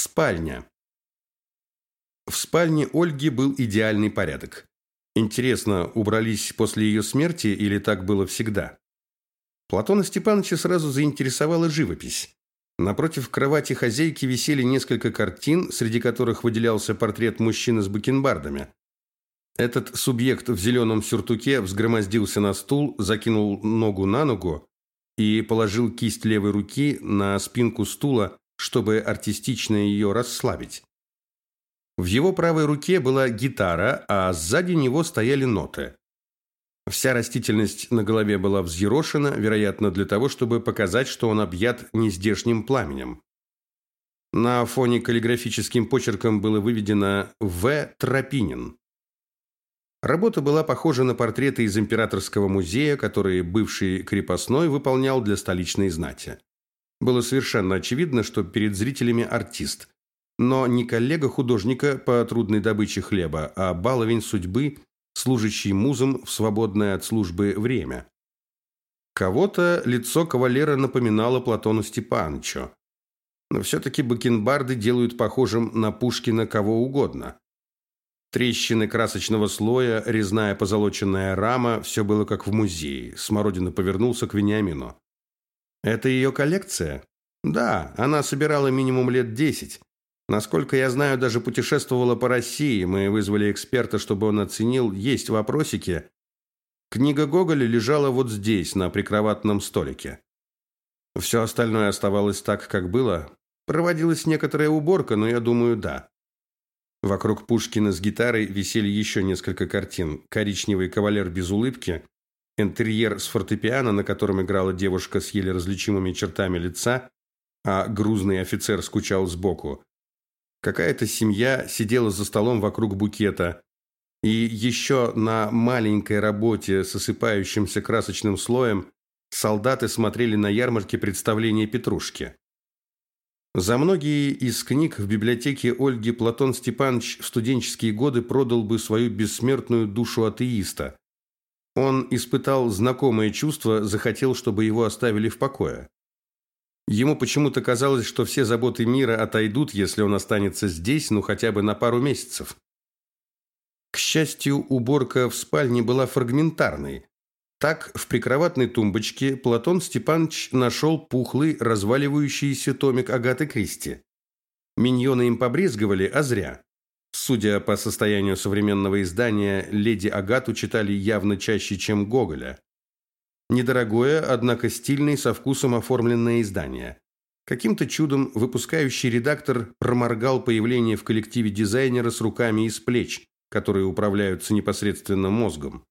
Спальня. В спальне Ольги был идеальный порядок. Интересно, убрались после ее смерти или так было всегда? Платона Степановича сразу заинтересовала живопись. Напротив кровати хозяйки висели несколько картин, среди которых выделялся портрет мужчины с бакенбардами. Этот субъект в зеленом сюртуке взгромоздился на стул, закинул ногу на ногу и положил кисть левой руки на спинку стула, чтобы артистично ее расслабить. В его правой руке была гитара, а сзади него стояли ноты. Вся растительность на голове была взъерошена, вероятно, для того, чтобы показать, что он объят нездешним пламенем. На фоне каллиграфическим почерком было выведено «В. Тропинин». Работа была похожа на портреты из императорского музея, которые бывший крепостной выполнял для столичной знати. Было совершенно очевидно, что перед зрителями артист, но не коллега художника по трудной добыче хлеба, а баловень судьбы, служащий музом в свободное от службы время. Кого-то лицо кавалера напоминало Платону Степановичу. Но все-таки бакенбарды делают похожим на Пушкина кого угодно. Трещины красочного слоя, резная позолоченная рама – все было как в музее. Смородина повернулся к Вениамину. Это ее коллекция? Да, она собирала минимум лет десять. Насколько я знаю, даже путешествовала по России. Мы вызвали эксперта, чтобы он оценил. Есть вопросики. Книга Гоголя лежала вот здесь, на прикроватном столике. Все остальное оставалось так, как было. Проводилась некоторая уборка, но я думаю, да. Вокруг Пушкина с гитарой висели еще несколько картин. Коричневый кавалер без улыбки, интерьер с фортепиано, на котором играла девушка с еле различимыми чертами лица, а грузный офицер скучал сбоку. Какая-то семья сидела за столом вокруг букета. И еще на маленькой работе с осыпающимся красочным слоем солдаты смотрели на ярмарке представления Петрушки. За многие из книг в библиотеке Ольги Платон Степанович в студенческие годы продал бы свою бессмертную душу атеиста, он испытал знакомое чувство, захотел, чтобы его оставили в покое. Ему почему-то казалось, что все заботы мира отойдут, если он останется здесь, ну хотя бы на пару месяцев. К счастью, уборка в спальне была фрагментарной. Так, в прикроватной тумбочке Платон Степанович нашел пухлый, разваливающийся томик Агаты Кристи. Миньоны им побрезговали, а зря. Судя по состоянию современного издания, леди Агату читали явно чаще, чем Гоголя. Недорогое, однако стильное, со вкусом оформленное издание. Каким-то чудом выпускающий редактор проморгал появление в коллективе дизайнера с руками из плеч, которые управляются непосредственно мозгом.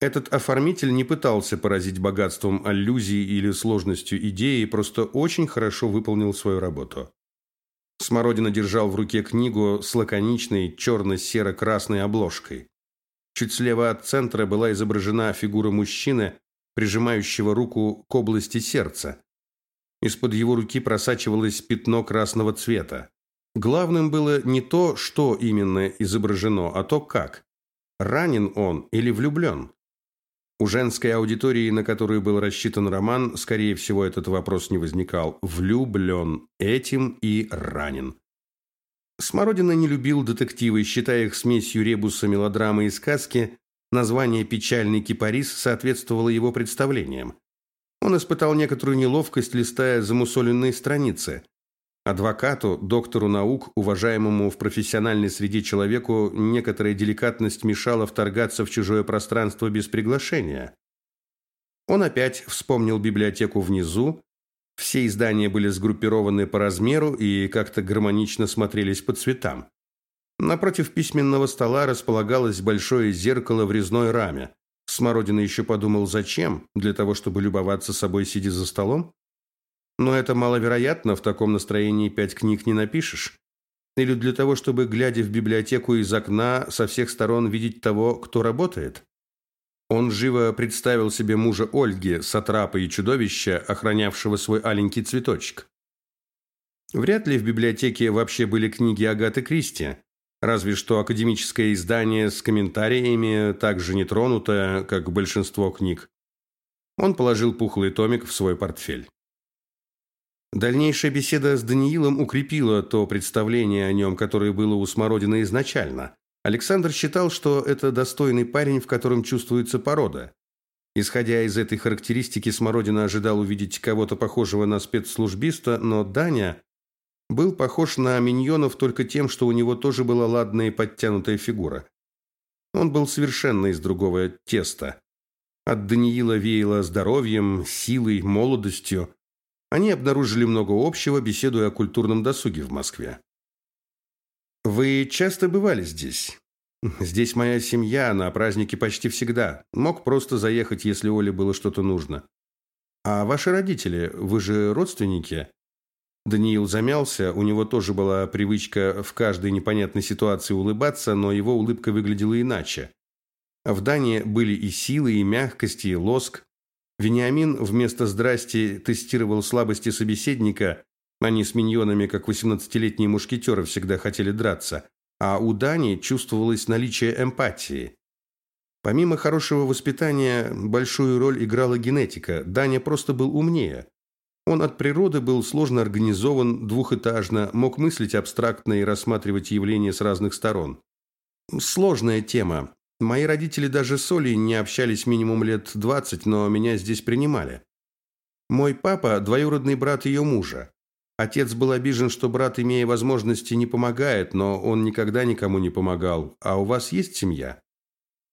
Этот оформитель не пытался поразить богатством аллюзий или сложностью идеи, просто очень хорошо выполнил свою работу. Смородина держал в руке книгу с лаконичной черно-серо-красной обложкой. Чуть слева от центра была изображена фигура мужчины, прижимающего руку к области сердца. Из-под его руки просачивалось пятно красного цвета. Главным было не то, что именно изображено, а то как. Ранен он или влюблен? У женской аудитории, на которую был рассчитан роман, скорее всего, этот вопрос не возникал. Влюблен этим и ранен. Смородина не любил детективы, считая их смесью ребуса, мелодрамы и сказки. Название «Печальный кипарис» соответствовало его представлениям. Он испытал некоторую неловкость, листая замусоленные страницы. Адвокату, доктору наук, уважаемому в профессиональной среде человеку, некоторая деликатность мешала вторгаться в чужое пространство без приглашения. Он опять вспомнил библиотеку внизу. Все издания были сгруппированы по размеру и как-то гармонично смотрелись по цветам. Напротив письменного стола располагалось большое зеркало в резной раме. Смородина еще подумал, зачем? Для того, чтобы любоваться собой, сидя за столом? Но это маловероятно, в таком настроении пять книг не напишешь. Или для того, чтобы, глядя в библиотеку из окна, со всех сторон видеть того, кто работает? Он живо представил себе мужа Ольги, сатрапа и чудовища, охранявшего свой аленький цветочек. Вряд ли в библиотеке вообще были книги Агаты Кристи, разве что академическое издание с комментариями также не тронуто, как большинство книг. Он положил пухлый томик в свой портфель. Дальнейшая беседа с Даниилом укрепила то представление о нем, которое было у Смородина изначально. Александр считал, что это достойный парень, в котором чувствуется порода. Исходя из этой характеристики, Смородина ожидал увидеть кого-то похожего на спецслужбиста, но Даня был похож на миньонов только тем, что у него тоже была ладная и подтянутая фигура. Он был совершенно из другого теста. От Даниила веяло здоровьем, силой, молодостью. Они обнаружили много общего, беседуя о культурном досуге в Москве. «Вы часто бывали здесь?» «Здесь моя семья, на праздники почти всегда. Мог просто заехать, если Оле было что-то нужно». «А ваши родители, вы же родственники?» Даниил замялся, у него тоже была привычка в каждой непонятной ситуации улыбаться, но его улыбка выглядела иначе. В Дане были и силы, и мягкость, и лоск. Вениамин вместо «здрасти» тестировал слабости собеседника. Они с миньонами, как 18-летние мушкетеры, всегда хотели драться. А у Дани чувствовалось наличие эмпатии. Помимо хорошего воспитания, большую роль играла генетика. Даня просто был умнее. Он от природы был сложно организован, двухэтажно, мог мыслить абстрактно и рассматривать явления с разных сторон. Сложная тема. Мои родители даже с Олей не общались минимум лет двадцать, но меня здесь принимали. Мой папа – двоюродный брат ее мужа. Отец был обижен, что брат, имея возможности, не помогает, но он никогда никому не помогал. А у вас есть семья?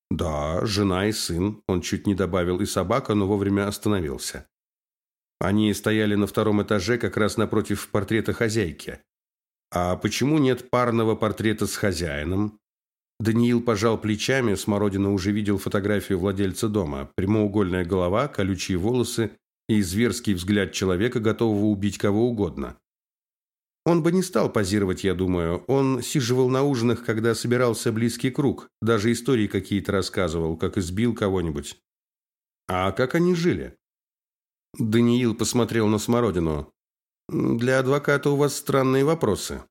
Да, жена и сын. Он чуть не добавил и собака, но вовремя остановился. Они стояли на втором этаже, как раз напротив портрета хозяйки. А почему нет парного портрета с хозяином? Даниил пожал плечами, Смородина уже видел фотографию владельца дома. Прямоугольная голова, колючие волосы и зверский взгляд человека, готового убить кого угодно. Он бы не стал позировать, я думаю. Он сиживал на ужинах, когда собирался близкий круг. Даже истории какие-то рассказывал, как избил кого-нибудь. А как они жили? Даниил посмотрел на Смородину. «Для адвоката у вас странные вопросы.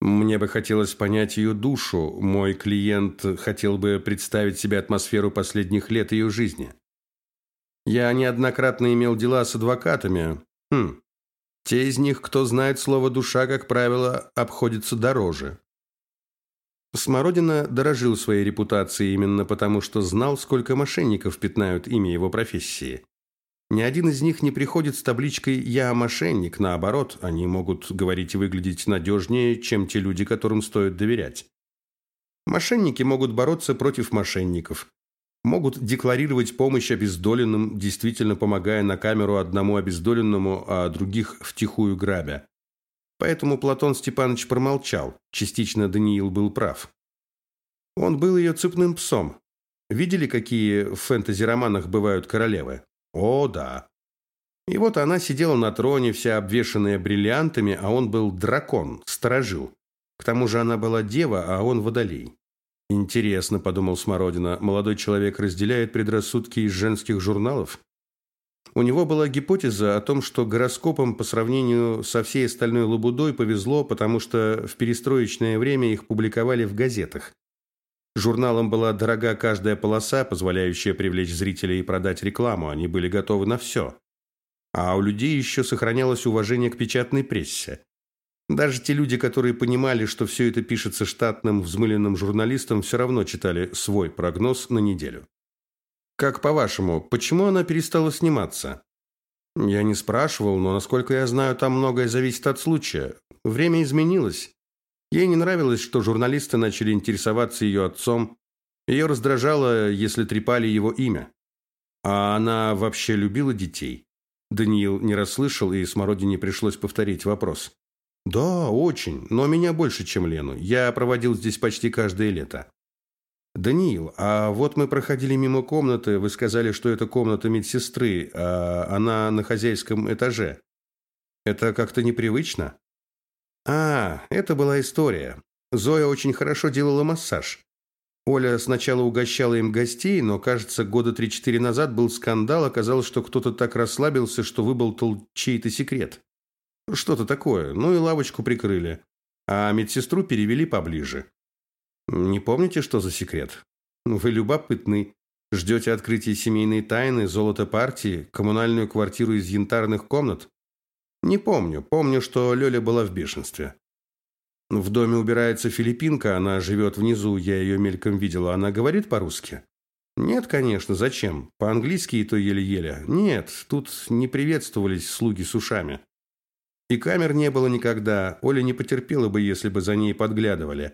Мне бы хотелось понять ее душу. Мой клиент хотел бы представить себе атмосферу последних лет ее жизни. Я неоднократно имел дела с адвокатами. Хм. Те из них, кто знает слово «душа», как правило, обходятся дороже. Смородина дорожил своей репутацией именно потому, что знал, сколько мошенников пятнают имя его профессии. Ни один из них не приходит с табличкой «Я мошенник», наоборот, они могут говорить и выглядеть надежнее, чем те люди, которым стоит доверять. Мошенники могут бороться против мошенников, могут декларировать помощь обездоленным, действительно помогая на камеру одному обездоленному, а других втихую грабя. Поэтому Платон Степанович промолчал, частично Даниил был прав. Он был ее цепным псом. Видели, какие в фэнтези-романах бывают королевы? О, да. И вот она сидела на троне, вся обвешанная бриллиантами, а он был дракон, сторожил. К тому же она была дева, а он водолей. Интересно, подумал Смородина, молодой человек разделяет предрассудки из женских журналов? У него была гипотеза о том, что гороскопам по сравнению со всей остальной лабудой повезло, потому что в перестроечное время их публиковали в газетах. Журналам была дорога каждая полоса, позволяющая привлечь зрителей и продать рекламу. Они были готовы на все. А у людей еще сохранялось уважение к печатной прессе. Даже те люди, которые понимали, что все это пишется штатным, взмыленным журналистом, все равно читали свой прогноз на неделю. «Как по-вашему, почему она перестала сниматься?» «Я не спрашивал, но, насколько я знаю, там многое зависит от случая. Время изменилось. Ей не нравилось, что журналисты начали интересоваться ее отцом. Ее раздражало, если трепали его имя. А она вообще любила детей? Даниил не расслышал, и Смородине пришлось повторить вопрос. «Да, очень, но меня больше, чем Лену. Я проводил здесь почти каждое лето». «Даниил, а вот мы проходили мимо комнаты, вы сказали, что это комната медсестры, а она на хозяйском этаже. Это как-то непривычно?» А, это была история. Зоя очень хорошо делала массаж. Оля сначала угощала им гостей, но, кажется, года три-четыре назад был скандал, оказалось, что кто-то так расслабился, что выболтал чей-то секрет. Что-то такое. Ну и лавочку прикрыли. А медсестру перевели поближе. Не помните, что за секрет? Вы любопытный. Ждете открытия семейной тайны, золото партии, коммунальную квартиру из янтарных комнат? Не помню. Помню, что Лёля была в бешенстве. В доме убирается филиппинка, она живет внизу, я ее мельком видела. Она говорит по-русски? Нет, конечно, зачем? По-английски и то еле-еле. Нет, тут не приветствовались слуги с ушами. И камер не было никогда. Оля не потерпела бы, если бы за ней подглядывали.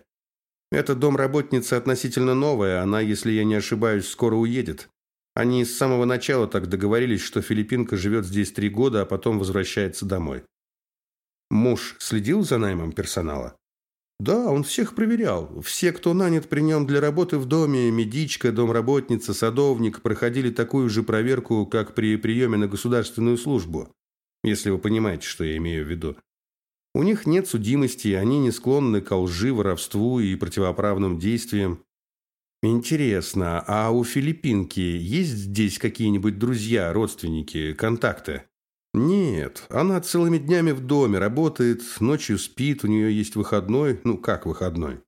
Эта домработница относительно новая, она, если я не ошибаюсь, скоро уедет. Они с самого начала так договорились, что филиппинка живет здесь три года, а потом возвращается домой. Муж следил за наймом персонала? Да, он всех проверял. Все, кто нанят при нем для работы в доме, медичка, домработница, садовник, проходили такую же проверку, как при приеме на государственную службу. Если вы понимаете, что я имею в виду. У них нет судимости, они не склонны к лжи, воровству и противоправным действиям. Интересно, а у филиппинки есть здесь какие-нибудь друзья, родственники, контакты? Нет, она целыми днями в доме работает, ночью спит, у нее есть выходной, ну как выходной?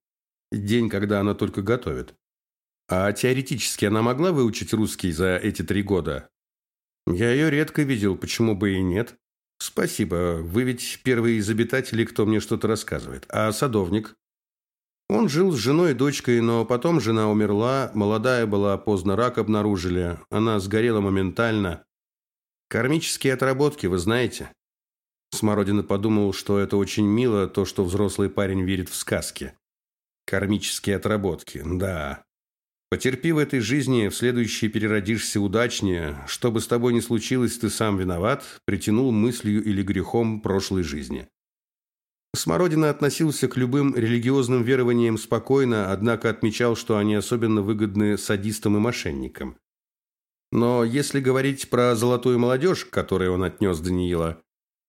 День, когда она только готовит. А теоретически она могла выучить русский за эти три года? Я ее редко видел, почему бы и нет? Спасибо, вы ведь первые из обитателей, кто мне что-то рассказывает. А садовник? Он жил с женой и дочкой, но потом жена умерла, молодая была, поздно рак обнаружили, она сгорела моментально. Кармические отработки, вы знаете? Смородина подумал, что это очень мило, то, что взрослый парень верит в сказки. Кармические отработки, да. Потерпи в этой жизни, в следующей переродишься удачнее. Что бы с тобой ни случилось, ты сам виноват, притянул мыслью или грехом прошлой жизни. Смородина относился к любым религиозным верованиям спокойно, однако отмечал, что они особенно выгодны садистам и мошенникам. Но если говорить про золотую молодежь, к которой он отнес Даниила,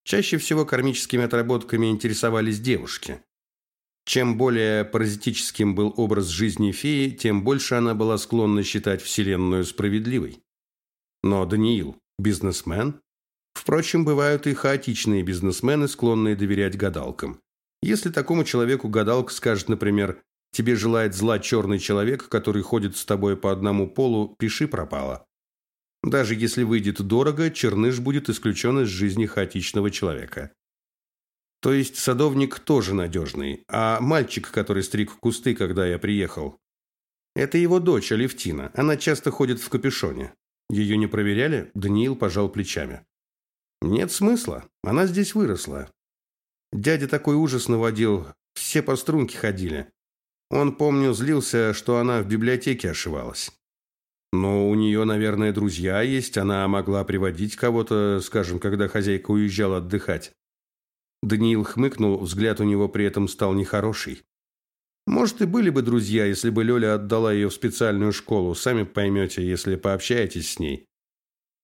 чаще всего кармическими отработками интересовались девушки. Чем более паразитическим был образ жизни феи, тем больше она была склонна считать Вселенную справедливой. Но Даниил – бизнесмен. Впрочем, бывают и хаотичные бизнесмены, склонные доверять гадалкам. Если такому человеку гадалка скажет, например, «Тебе желает зла черный человек, который ходит с тобой по одному полу, пиши пропало». Даже если выйдет дорого, черныш будет исключен из жизни хаотичного человека. То есть садовник тоже надежный, а мальчик, который стриг кусты, когда я приехал, это его дочь Алевтина. Она часто ходит в капюшоне. Ее не проверяли? Даниил пожал плечами. Нет смысла. Она здесь выросла. Дядя такой ужас наводил. Все по струнке ходили. Он, помню, злился, что она в библиотеке ошивалась. Но у нее, наверное, друзья есть, она могла приводить кого-то, скажем, когда хозяйка уезжала отдыхать. Даниил хмыкнул, взгляд у него при этом стал нехороший. Может, и были бы друзья, если бы Лёля отдала ее в специальную школу, сами поймете, если пообщаетесь с ней.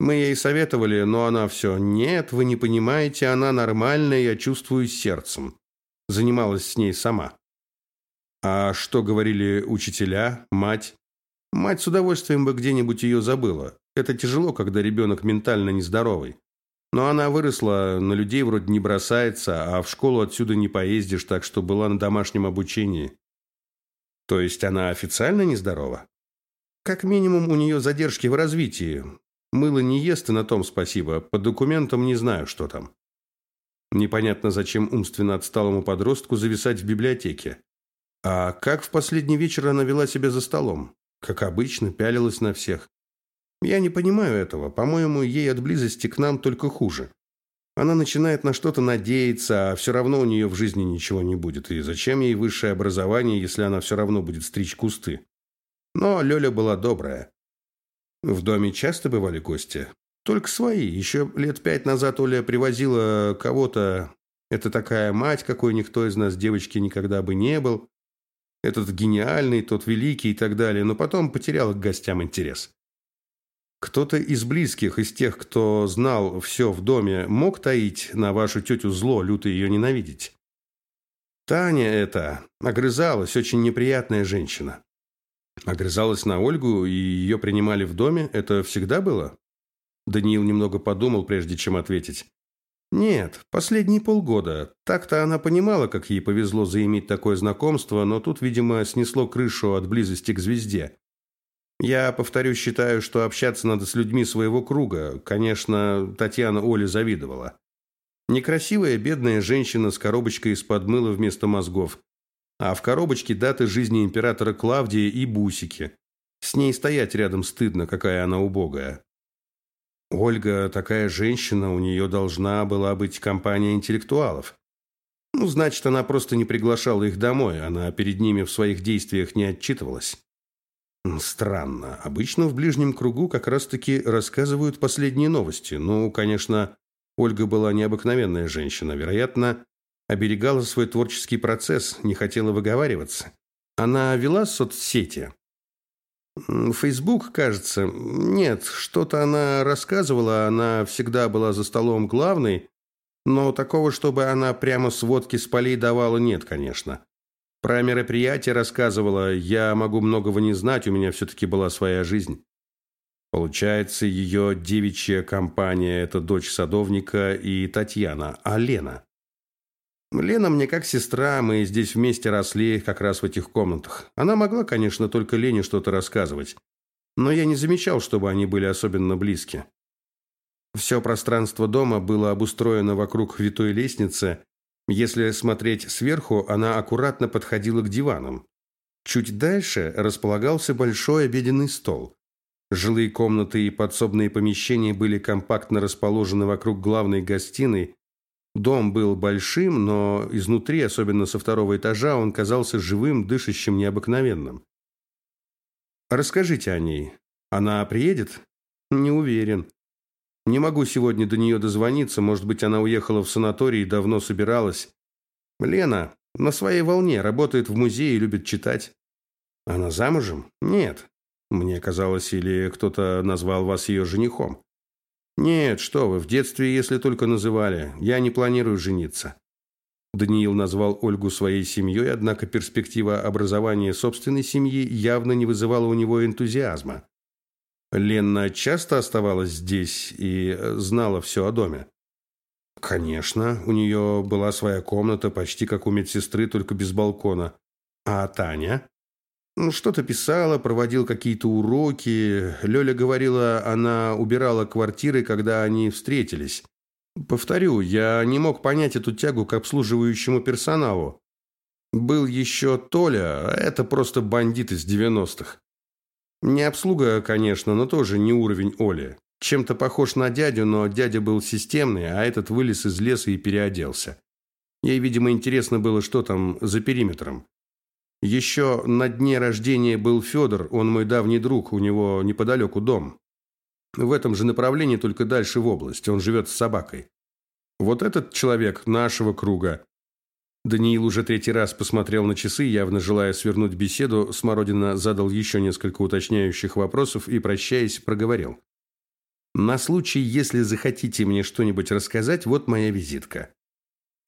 Мы ей советовали, но она все «Нет, вы не понимаете, она нормальная, я чувствую сердцем». Занималась с ней сама. А что говорили учителя, мать? Мать с удовольствием бы где-нибудь ее забыла. Это тяжело, когда ребенок ментально нездоровый. Но она выросла, на людей вроде не бросается, а в школу отсюда не поездишь, так что была на домашнем обучении. То есть она официально нездорова? Как минимум у нее задержки в развитии. Мыло не ест, и на том спасибо. По документам не знаю, что там. Непонятно, зачем умственно отсталому подростку зависать в библиотеке. А как в последний вечер она вела себя за столом? Как обычно, пялилась на всех. Я не понимаю этого. По-моему, ей от близости к нам только хуже. Она начинает на что-то надеяться, а все равно у нее в жизни ничего не будет. И зачем ей высшее образование, если она все равно будет стричь кусты? Но Лёля была добрая. В доме часто бывали гости? Только свои. Еще лет пять назад Оля привозила кого-то. Это такая мать, какой никто из нас девочки никогда бы не был. Этот гениальный, тот великий и так далее, но потом потерял к гостям интерес. Кто-то из близких, из тех, кто знал все в доме, мог таить на вашу тетю зло, люто ее ненавидеть? Таня эта огрызалась, очень неприятная женщина. Огрызалась на Ольгу, и ее принимали в доме? Это всегда было? Даниил немного подумал, прежде чем ответить. Нет, последние полгода. Так-то она понимала, как ей повезло заиметь такое знакомство, но тут, видимо, снесло крышу от близости к звезде. Я, повторю, считаю, что общаться надо с людьми своего круга. Конечно, Татьяна Оле завидовала. Некрасивая бедная женщина с коробочкой из-под мыла вместо мозгов. А в коробочке даты жизни императора Клавдия и бусики. С ней стоять рядом стыдно, какая она убогая. Ольга такая женщина, у нее должна была быть компания интеллектуалов. Ну, значит, она просто не приглашала их домой, она перед ними в своих действиях не отчитывалась. Странно. Обычно в ближнем кругу как раз-таки рассказывают последние новости. Ну, конечно, Ольга была необыкновенная женщина. Вероятно, оберегала свой творческий процесс, не хотела выговариваться. Она вела соцсети. Фейсбук, кажется. Нет, что-то она рассказывала, она всегда была за столом главной, но такого, чтобы она прямо сводки с полей давала, нет, конечно. Про мероприятие рассказывала, я могу многого не знать, у меня все-таки была своя жизнь. Получается, ее девичья компания – это дочь садовника и Татьяна, а Лена? Лена мне как сестра, мы здесь вместе росли, как раз в этих комнатах. Она могла, конечно, только Лене что-то рассказывать. Но я не замечал, чтобы они были особенно близки. Все пространство дома было обустроено вокруг витой лестницы. Если смотреть сверху, она аккуратно подходила к диванам. Чуть дальше располагался большой обеденный стол. Жилые комнаты и подсобные помещения были компактно расположены вокруг главной гостиной, Дом был большим, но изнутри, особенно со второго этажа, он казался живым, дышащим, необыкновенным. Расскажите о ней. Она приедет? Не уверен. Не могу сегодня до нее дозвониться, может быть, она уехала в санаторий и давно собиралась. Лена на своей волне, работает в музее и любит читать. Она замужем? Нет. Мне казалось, или кто-то назвал вас ее женихом. «Нет, что вы, в детстве, если только называли. Я не планирую жениться». Даниил назвал Ольгу своей семьей, однако перспектива образования собственной семьи явно не вызывала у него энтузиазма. Ленна часто оставалась здесь и знала все о доме. Конечно, у нее была своя комната, почти как у медсестры, только без балкона. А Таня? Ну, что-то писала, проводил какие-то уроки. Лёля говорила, она убирала квартиры, когда они встретились. Повторю, я не мог понять эту тягу к обслуживающему персоналу. Был еще Толя, а это просто бандит из 90-х. Не обслуга, конечно, но тоже не уровень Оли. Чем-то похож на дядю, но дядя был системный, а этот вылез из леса и переоделся. Ей, видимо, интересно было, что там за периметром. Еще на дне рождения был Федор, он мой давний друг, у него неподалеку дом. В этом же направлении, только дальше в область, он живет с собакой. Вот этот человек нашего круга. Даниил уже третий раз посмотрел на часы, явно желая свернуть беседу. Смородина задал еще несколько уточняющих вопросов и, прощаясь, проговорил. «На случай, если захотите мне что-нибудь рассказать, вот моя визитка».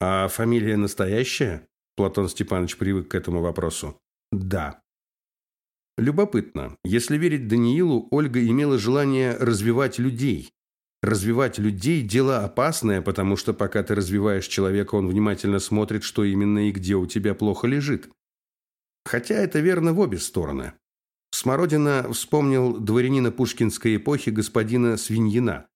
«А фамилия настоящая?» Платон Степанович привык к этому вопросу. Да. Любопытно. Если верить Даниилу, Ольга имела желание развивать людей. Развивать людей – дело опасное, потому что пока ты развиваешь человека, он внимательно смотрит, что именно и где у тебя плохо лежит. Хотя это верно в обе стороны. Смородина вспомнил дворянина пушкинской эпохи господина Свиньина.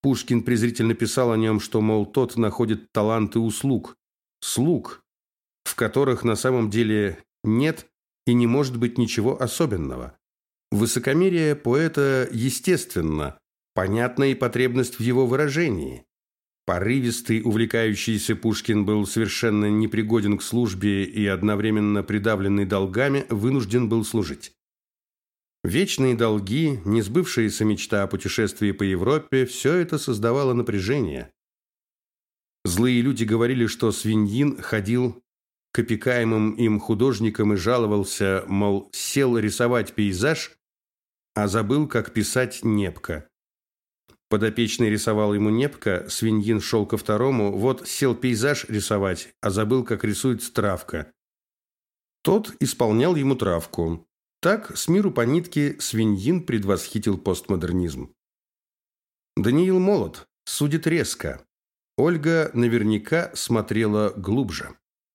Пушкин презрительно писал о нем, что, мол, тот находит таланты у слуг. Слуг, в которых на самом деле нет и не может быть ничего особенного. Высокомерие поэта естественно, понятна и потребность в его выражении. Порывистый, увлекающийся Пушкин был совершенно непригоден к службе и одновременно придавленный долгами вынужден был служить. Вечные долги, несбывшаяся мечта о путешествии по Европе – все это создавало напряжение. Злые люди говорили, что Свиньин ходил к опекаемым им художникам и жаловался, мол, сел рисовать пейзаж, а забыл, как писать непка. Подопечный рисовал ему непка, свиньин шел ко второму, вот сел пейзаж рисовать, а забыл, как рисует травка. Тот исполнял ему травку. Так, с миру по нитке, свиньин предвосхитил постмодернизм. Даниил молод, судит резко. Ольга наверняка смотрела глубже.